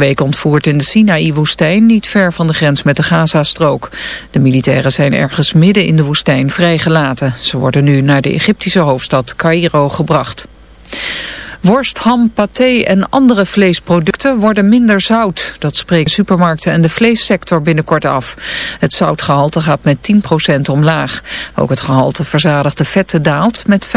week ontvoerd in de Sinaï-woestijn, niet ver van de grens met de Gazastrook. De militairen zijn ergens midden in de woestijn vrijgelaten. Ze worden nu naar de Egyptische hoofdstad Cairo gebracht. Worst, ham, paté en andere vleesproducten worden minder zout. Dat spreken supermarkten en de vleessector binnenkort af. Het zoutgehalte gaat met 10% omlaag. Ook het gehalte verzadigde vetten daalt met 5%.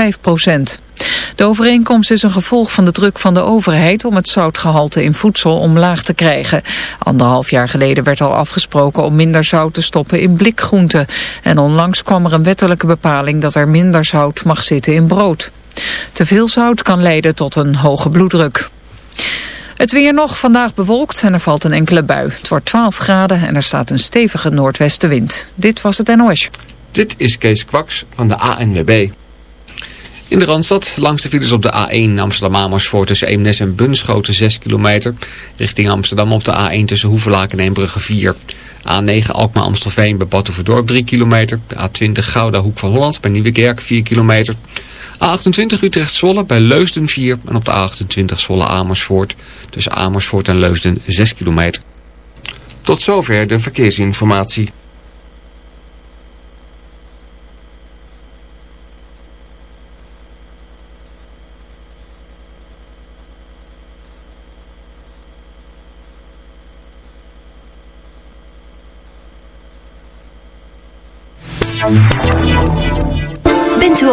De overeenkomst is een gevolg van de druk van de overheid om het zoutgehalte in voedsel omlaag te krijgen. Anderhalf jaar geleden werd al afgesproken om minder zout te stoppen in blikgroenten. En onlangs kwam er een wettelijke bepaling dat er minder zout mag zitten in brood. Te veel zout kan leiden tot een hoge bloeddruk. Het weer nog, vandaag bewolkt en er valt een enkele bui. Het wordt 12 graden en er staat een stevige noordwestenwind. Dit was het NOS. Dit is Kees Kwaks van de ANWB. In de Randstad, langs de files op de A1 Amsterdam-Amersfoort tussen Eemnes en Bunschoten 6 kilometer. Richting Amsterdam op de A1 tussen Hoevelaken en Eembrugge 4. A9 Alkmaar-Amstelveen bij Batuverdorp 3 kilometer. De A20 Gouda Hoek van Holland bij Nieuwekerk 4 kilometer. A28 Utrecht-Zwolle bij Leusden 4 en op de A28 Zwolle-Amersfoort tussen Amersfoort en Leusden 6 kilometer. Tot zover de verkeersinformatie.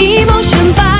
Emotion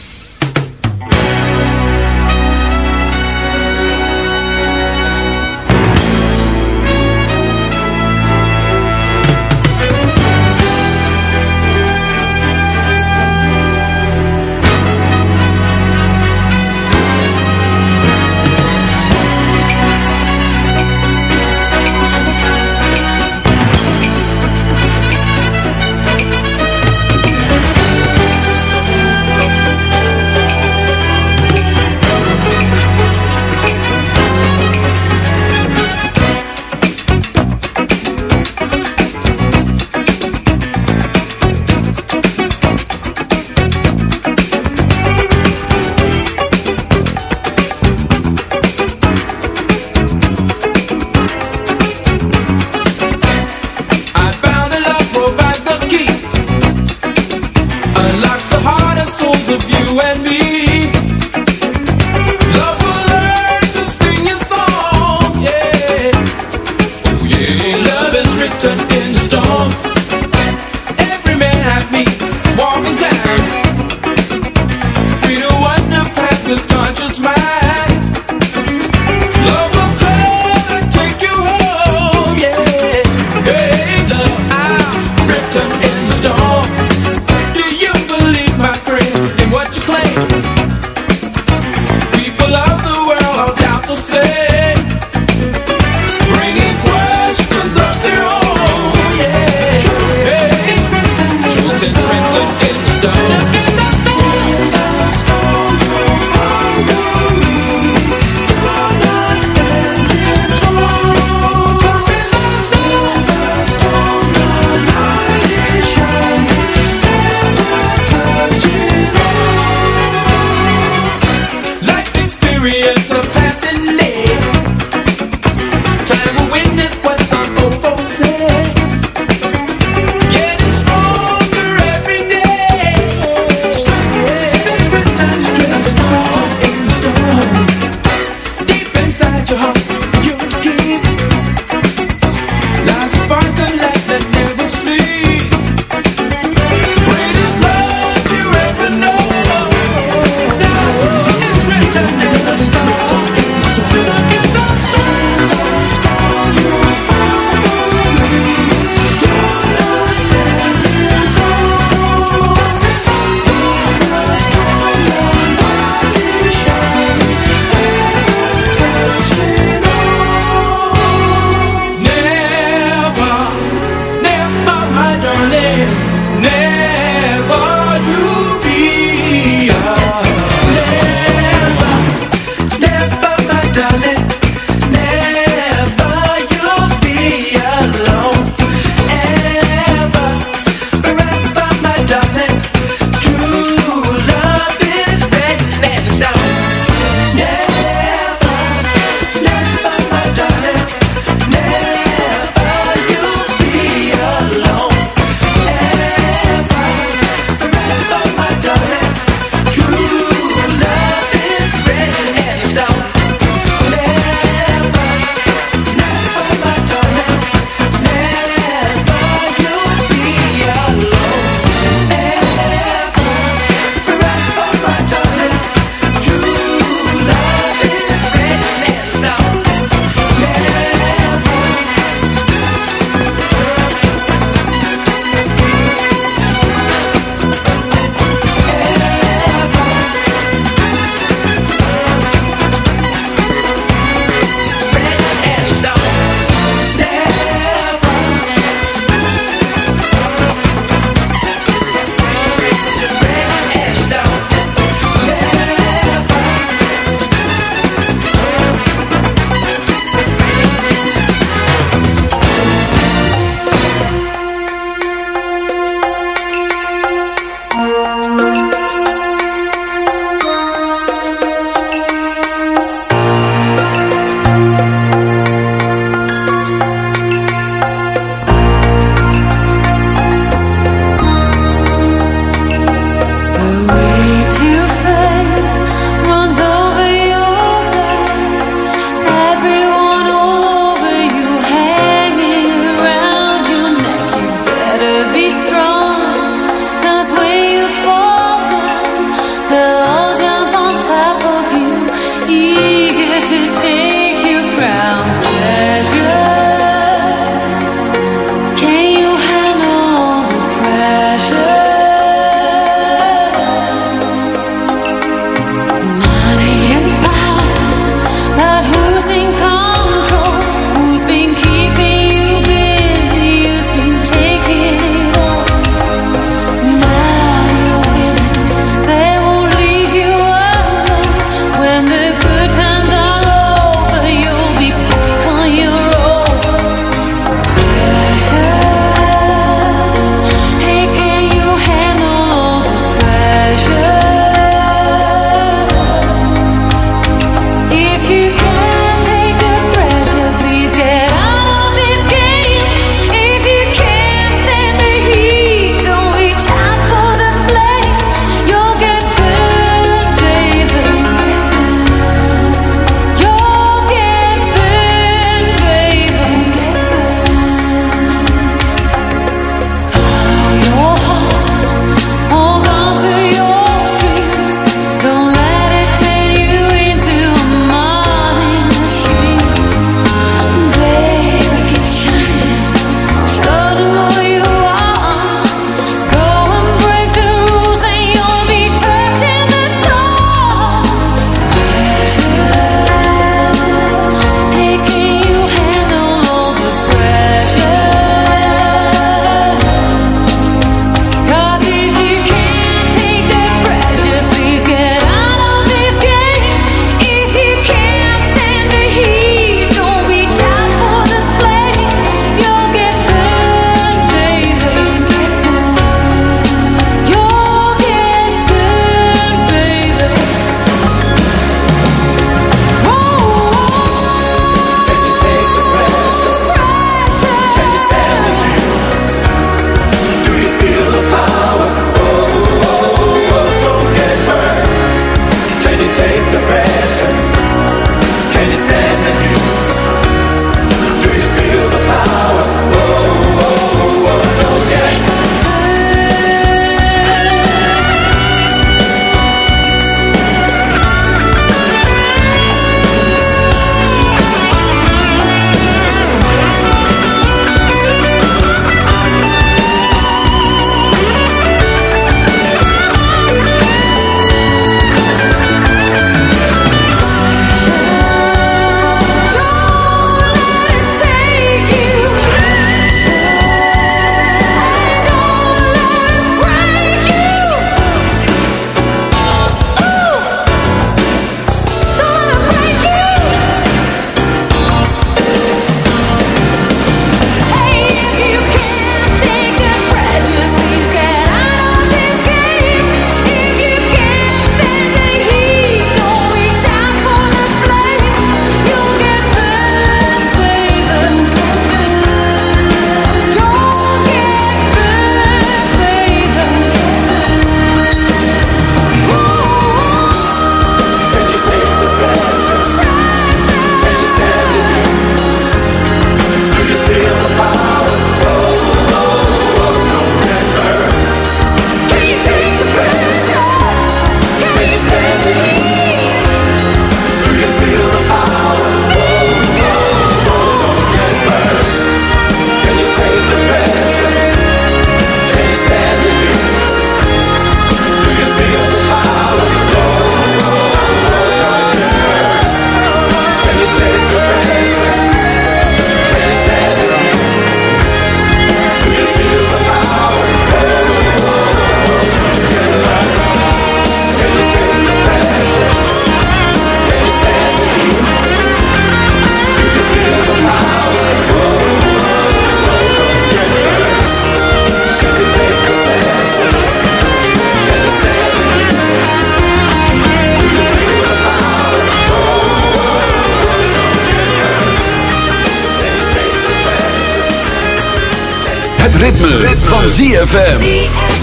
Het ritme, van ZFM.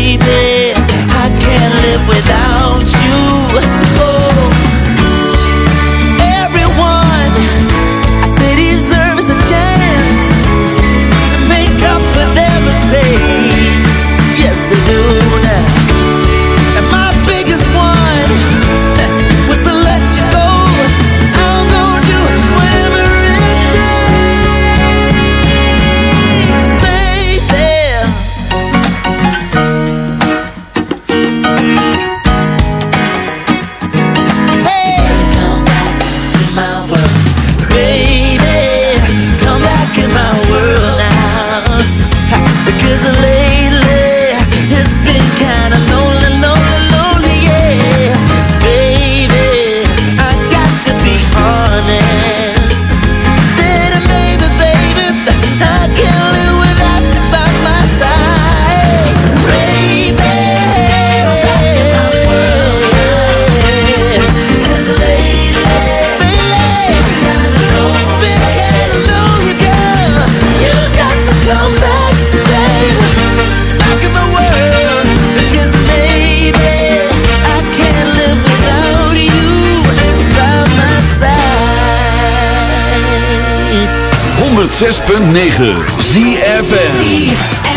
baby 106.9 ZFM.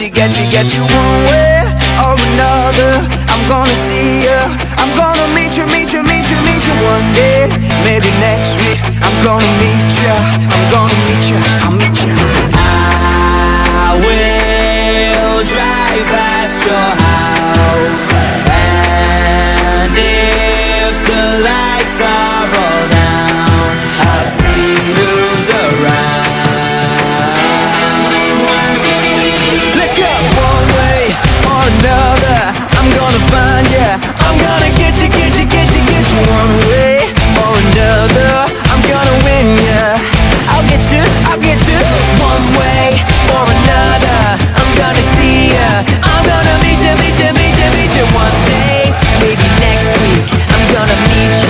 you, get you, get you one way or another. I'm gonna see you. I'm gonna meet you, meet you, meet you, meet you one day. Maybe next week. I'm gonna meet you. I'm gonna meet you. I'll meet you. wanna meet you.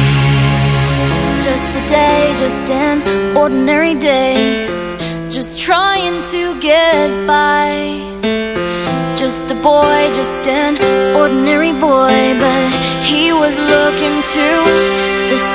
just an ordinary day. Just trying to get by. Just a boy, just an ordinary boy. But he was looking to the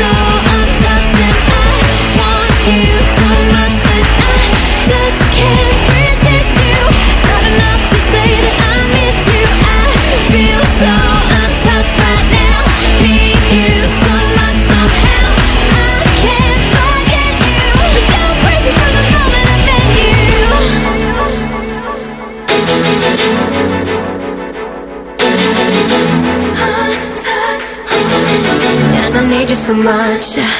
do much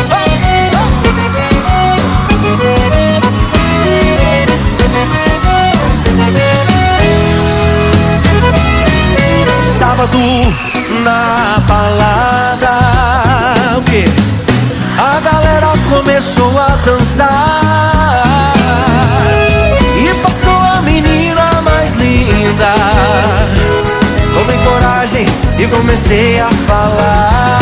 Sábado na balada. O quê? A galera começou a dançar E passou a menina mais linda. Tomei coragem e comecei a falar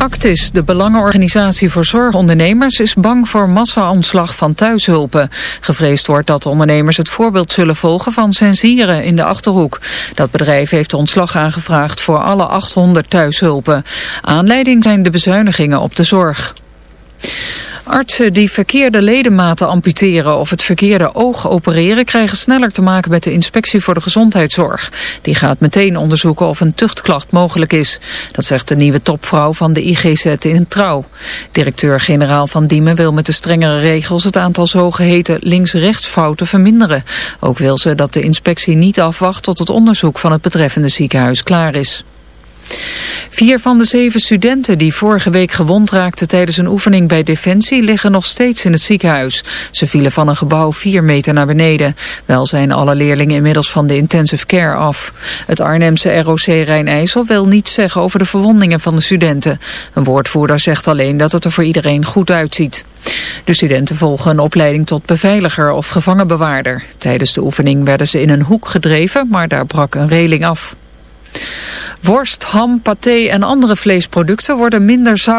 Actis, de belangenorganisatie voor zorgondernemers, is bang voor massa-ontslag van thuishulpen. Gevreesd wordt dat ondernemers het voorbeeld zullen volgen van Sensieren in de Achterhoek. Dat bedrijf heeft ontslag aangevraagd voor alle 800 thuishulpen. Aanleiding zijn de bezuinigingen op de zorg. Artsen die verkeerde ledematen amputeren of het verkeerde oog opereren... krijgen sneller te maken met de inspectie voor de gezondheidszorg. Die gaat meteen onderzoeken of een tuchtklacht mogelijk is. Dat zegt de nieuwe topvrouw van de IGZ in Trouw. Directeur-generaal Van Diemen wil met de strengere regels... het aantal zogeheten links-rechtsfouten verminderen. Ook wil ze dat de inspectie niet afwacht tot het onderzoek van het betreffende ziekenhuis klaar is. Vier van de zeven studenten die vorige week gewond raakten tijdens een oefening bij Defensie liggen nog steeds in het ziekenhuis. Ze vielen van een gebouw vier meter naar beneden. Wel zijn alle leerlingen inmiddels van de intensive care af. Het Arnhemse ROC Rijn-IJssel wil niets zeggen over de verwondingen van de studenten. Een woordvoerder zegt alleen dat het er voor iedereen goed uitziet. De studenten volgen een opleiding tot beveiliger of gevangenbewaarder. Tijdens de oefening werden ze in een hoek gedreven, maar daar brak een reling af. Worst, ham, paté en andere vleesproducten worden minder zout.